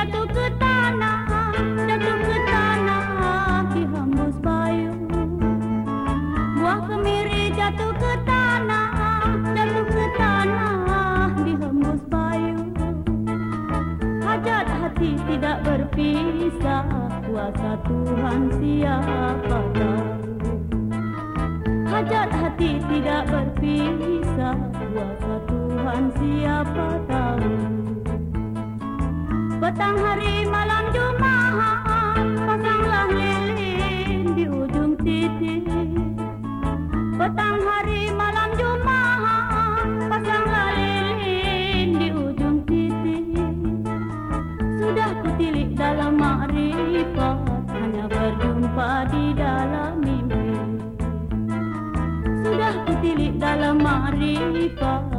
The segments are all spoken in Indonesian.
jatuh ke tanah jatuh ke tanah api hembus bayu buah kemiri jatuh ke tanah jatuh ke tanah dihembus bayu hajat hati tidak berpisah kuasa Tuhan siapa tahu. Hajat hati tidak berpisah kuasa Tuhan siapa tahu. Petang hari malam Jumat Pasanglah lilin di ujung titik Petang hari malam Jumat Pasanglah lilin di ujung titik Sudah kutilik dalam makrifat Hanya berjumpa di dalam mimpi. Sudah kutilik dalam makrifat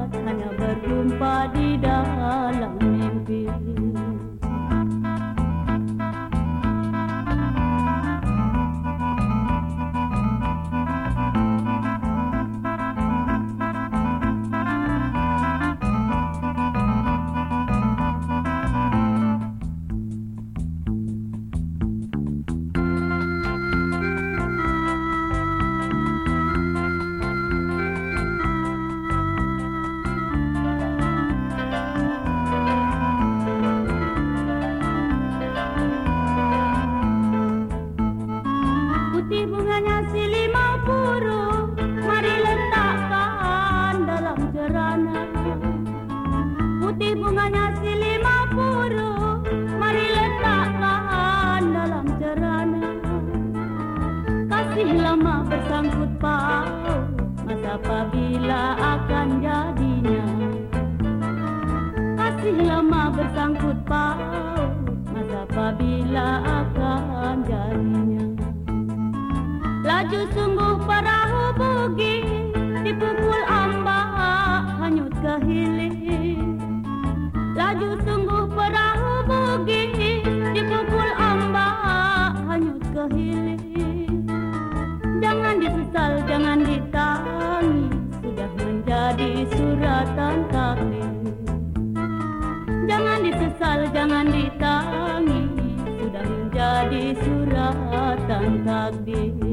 lama bersangkut paut Masa apabila akan jadinya? Laju sungguh perahu bugi Dipukul ambak hanyut ke hilir. Laju sungguh perahu bugi Dipukul ambak hanyut ke hilir. Jangan disesal, jangan ditangis Sudah menjadi suratan takdir jangan ditangis Sudah menjadi suratan takdir